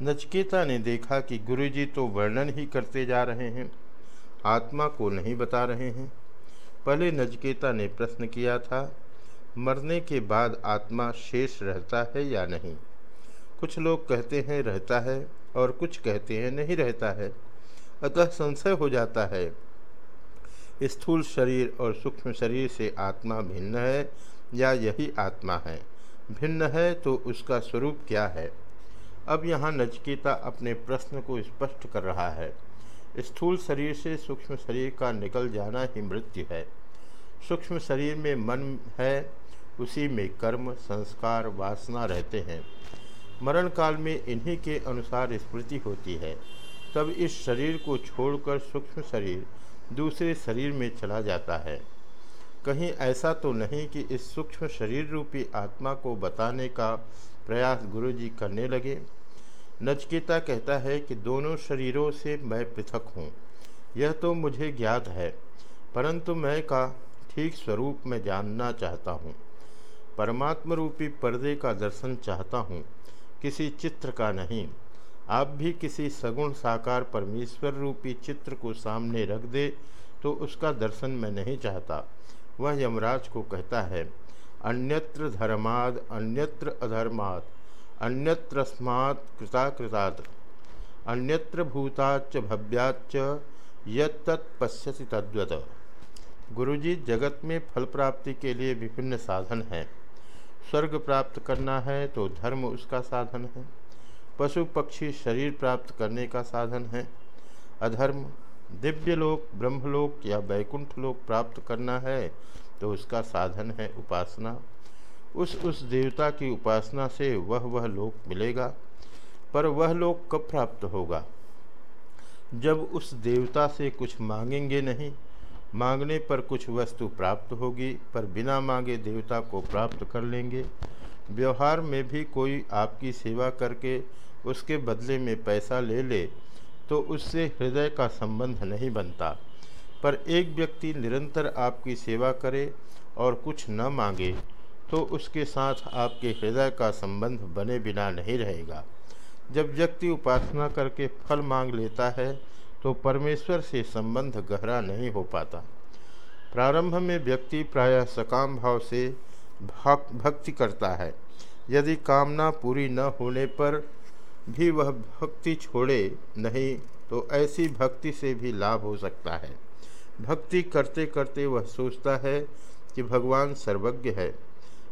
नचकेता ने देखा कि गुरुजी तो वर्णन ही करते जा रहे हैं, आत्मा को नहीं बता रहे हैं। पहले नचकेता ने प्रश्न किया था, मरने के बाद आत्मा शेष रहता है या नहीं? कुछ लोग कहते हैं रहता है और कुछ कहते हैं नहीं रहता है। अतः संशय हो जाता है। स्थूल शरीर और सूक्ष्म शरीर से आत्मा भिन्न है या यही आत्मा है? भिन्न है तो उसका स्वरूप क्या है? अब यहाँ नचकेता अपने प्रश्न को स्पष्ट कर रहा है। स्थूल शरीर से सूक्ष्म शरीर का निकल जाना ही मृत्यु है। सूक्ष्म शरीर में मन है, उसी में कर्म, संस्कार, वासना रहते हैं। मरण काल में इन्हीं के अनुसार स्मृति होती है। तब इस शरीर को छोड़कर सूक्ष्म शरीर दूसरे शरीर में चला जाता है। कहीं ऐसा तो नहीं कि इस सूक्ष्म शरीर रूपी आत्मा को बताने का प्रयास गुरुजी करने लगे। नचकेता कहता है कि दोनों शरीरों से मैं पृथक हूँ। यह तो मुझे ज्ञात है, परंतु मैं का ठीक स्वरूप में जानना चाहता हूँ। परमात्म रूपी पर्दे का दर्शन चाहता हूँ, किसी चित्र का नहीं। आप भी किसी सगुण साकार परमेश्वर रूपी चित्र को सामने रख दे तो उसका दर्शन मैं नहीं चाहता। वह यमराज को कहता है, अन्यत्र धर्माद, अन्यत्र अधर्माद अन्यत्र स्मात् कृताकृतात्। अन्यत्र भूताच्च भव्याच्च यत्तत्पश्यति तद्वत। गुरुजी, जगत में फल प्राप्ति के लिए विभिन्न साधन हैं। स्वर्ग प्राप्त करना है तो धर्म उसका साधन है। पशु, पक्षी, शरीर प्राप्त करने का साधन है। अधर्म, दिव्य लोक ब्रह्मलोक या वैकुंठ लोक प्राप्त करना है तो उसका साधन है उपासना। उस उस देवता की उपासना से वह वह लोक मिलेगा, पर वह लोक कब प्राप्त होगा? जब उस देवता से कुछ मांगेंगे नहीं, मांगने पर कुछ वस्तु प्राप्त होगी, पर बिना मांगे देवता को प्राप्त कर लेंगे। व्यवहार में भी कोई आपकी सेवा करके उसके बदले में पैसा ले ले तो उससे हृदय का संबंध नहीं बनता। पर एक व्यक्ति निरंतर आपकी सेवा करे और कुछ न मांगे तो उसके साथ आपके हृदय का संबंध बने बिना नहीं रहेगा। जब व्यक्ति उपासना करके फल मांग लेता है तो परमेश्वर से संबंध गहरा नहीं हो पाता। प्रारंभ में व्यक्ति प्रायः सकाम भाव से भक्ति करता है। यदि कामना पूरी न होने पर भी वह भक्ति छोड़े नहीं तो ऐसी भक्ति से भी लाभ हो सकता है। भक्ति करते करते वह सोचता है कि भगवान सर्वज्ञ है।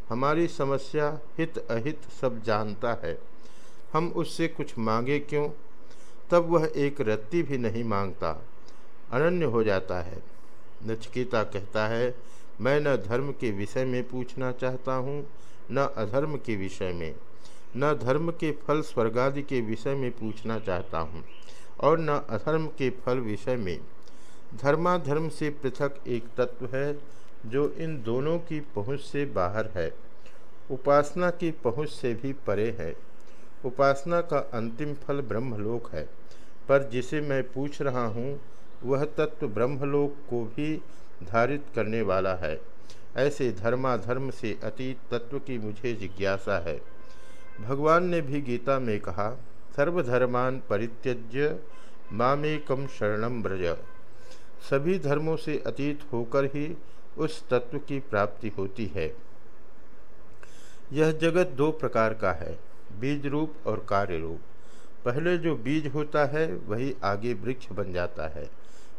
हमारी समस्या हित अहित सब जानता है। हम उससे कुछ मांगे क्यों? तब वह एक रत्ती भी नहीं माँगता। अनन्य हो जाता है। नचकेता कहता है, मैं न धर्म के विषय में पूछना चाहता हूँ, न अधर्म के विषय में। न धर्म के फल स्वर्गादि के विषय में पूछना चाहता हूँ, और न अधर्म के फल विषय में। धर्माधर्म से पृथक एक तत्व है जो इन दोनों की पहुँच से बाहर है, उपासना की पहुँच से भी परे है। उपासना का अंतिम फल ब्रह्मलोक है, पर जिसे मैं पूछ रहा हूँ, वह तत्व ब्रह्मलोक को भी धारित करने वाला है। ऐसे धर्माधर्म से अतीत तत्व की मुझे जिज्ञासा है। भगवान ने भी गीता में कहा, सर्वधर्मान परित्यज्य मामेकम शरणम ब्रज सभी धर्मों से अतीत होकर ही उस तत्व की प्राप्ति होती है। यह जगत दो प्रकार का है बीज रूप और कार्य रूप पहले जो बीज होता है, वही आगे वृक्ष बन जाता है।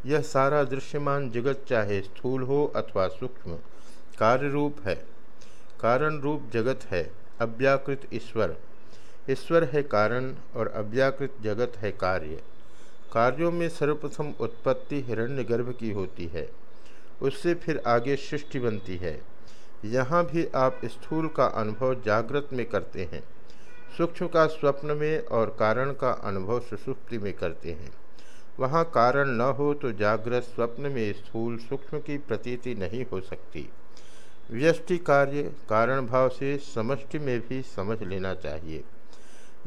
यह सारा दृश्यमान जगत चाहे स्थूल हो अथवा सूक्ष्म कार्य रूप है। कारण रूप जगत है, अव्याकृत ईश्वर। ईश्वर है कारण और अव्याकृत जगत है कार्य। कार्यों में सर्वप्रथम उत्पत्ति हिरण्यगर्भ की होती है। उससे फिर आगे सृष्टि बनती है। यहाँ भी आप स्थूल का अनुभव जागृत में करते हैं। सूक्ष्म का स्वप्न में और कारण का अनुभव सुसुप्ति में करते हैं। वहाँ कारण न हो तो जागृत स्वप्न में स्थूल सूक्ष्म की प्रतीति नहीं हो सकती। व्यष्टि कार्य, कारण भाव से समष्टि में भी समझ लेना चाहिए।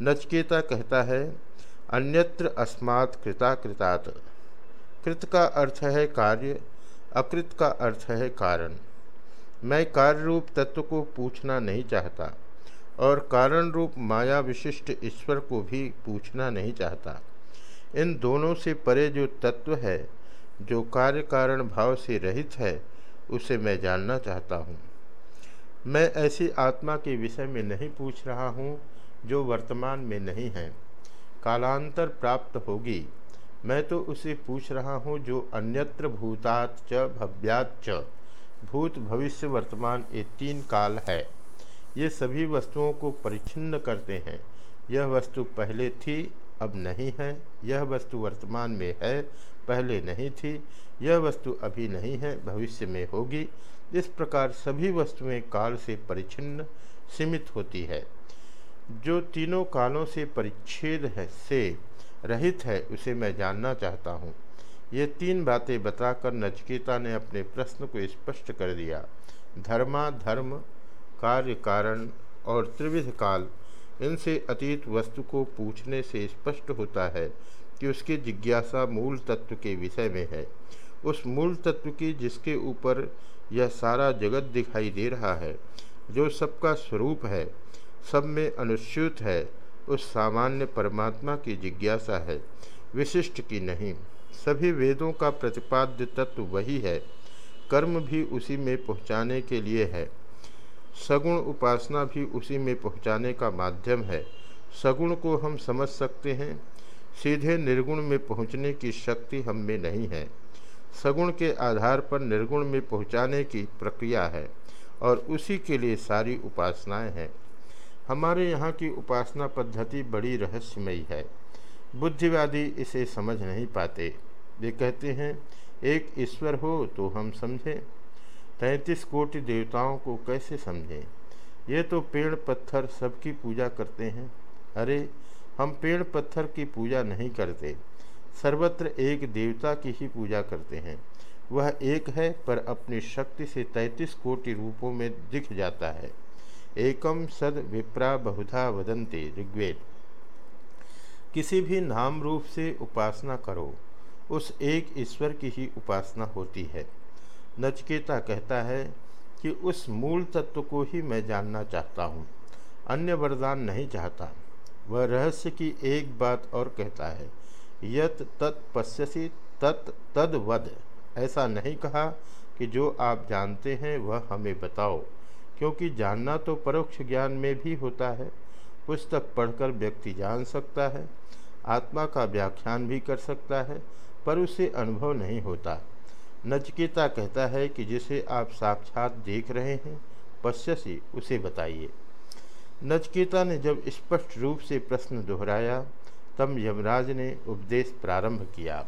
नचकेता कहता है, अन्यत्र अस्मात् कृता कृतात कृत का अर्थ है कार्य अकृत का अर्थ है कारण। मैं कार्य रूप तत्व को पूछना नहीं चाहता और कारण रूप माया विशिष्ट ईश्वर को भी पूछना नहीं चाहता। इन दोनों से परे जो तत्व है, जो कार्य कारण भाव से रहित है, उसे मैं जानना चाहता हूँ। मैं ऐसी आत्मा के विषय में नहीं पूछ रहा हूँ, जो वर्तमान में नहीं है। कालांतर प्राप्त होगी। मैं तो उसे पूछ रहा हूँ जो अन्यत्र भूतात च भव्यात च। भूत भविष्य वर्तमान ये तीन काल है। ये सभी वस्तुओं को परिच्छिन्न करते हैं। यह वस्तु पहले थी, अब नहीं है। यह वस्तु वर्तमान में है, पहले नहीं थी। यह वस्तु अभी नहीं है, भविष्य में होगी। इस प्रकार सभी वस्तुएँ काल से परिच्छिन्न, सीमित होती है। जो तीनों कालों से परिच्छेद है, से रहित है, उसे मैं जानना चाहता हूँ। ये तीन बातें बताकर नचकेता ने अपने प्रश्न को स्पष्ट कर दिया। धर्मा, धर्म, कार्य कारण और त्रिविध काल, इनसे अतीत वस्तु को पूछने से स्पष्ट होता है कि उसकी जिज्ञासा मूल तत्व के विषय में है। उस मूल तत्व की जिसके ऊपर यह सारा जगत दिखाई दे रहा है, जो सबका स्वरूप है, सब में अनुच्युत है उस सामान्य परमात्मा की जिज्ञासा है, विशिष्ट की नहीं। सभी वेदों का प्रतिपाद्य तत्व वही है। कर्म भी उसी में पहुँचाने के लिए है। सगुण उपासना भी उसी में पहुँचाने का माध्यम है। सगुण को हम समझ सकते हैं, सीधे निर्गुण में पहुँचने की शक्ति हम में नहीं है। सगुण के आधार पर निर्गुण में पहुँचाने की प्रक्रिया है और उसी के लिए सारी उपासनाएँ हैं। हमारे यहाँ की उपासना पद्धति बड़ी रहस्यमयी है। बुद्धिवादी इसे समझ नहीं पाते। वे कहते हैं, एक ईश्वर हो तो हम समझें। तैंतीस कोटि देवताओं को कैसे समझें? ये तो पेड़ पत्थर सबकी पूजा करते हैं। अरे, हम पेड़ पत्थर की पूजा नहीं करते। सर्वत्र एक देवता की ही पूजा करते हैं। वह एक है पर अपनी शक्ति से तैंतीस कोटि रूपों में दिख जाता है। एकम सद विप्रा बहुधा वदंते ऋग्वेद। किसी भी नाम रूप से उपासना करो, उस एक ईश्वर की ही उपासना होती है। नचकेता कहता है कि उस मूल तत्व को ही मैं जानना चाहता हूँ, अन्य वरदान नहीं चाहता। वह रहस्य की एक बात और कहता है, यत तत्पश्यसी तत् तद वद ऐसा नहीं कहा कि जो आप जानते हैं वह हमें बताओ। क्योंकि जानना तो परोक्ष ज्ञान में भी होता है। पुस्तक पढ़कर व्यक्ति जान सकता है, आत्मा का व्याख्यान भी कर सकता है, पर उसे अनुभव नहीं होता। नचकेता कहता है कि जिसे आप साक्षात देख रहे हैं, पश्यसी, उसे बताइए। नचकेता ने जब स्पष्ट रूप से प्रश्न दोहराया, तब यमराज ने उपदेश प्रारंभ किया।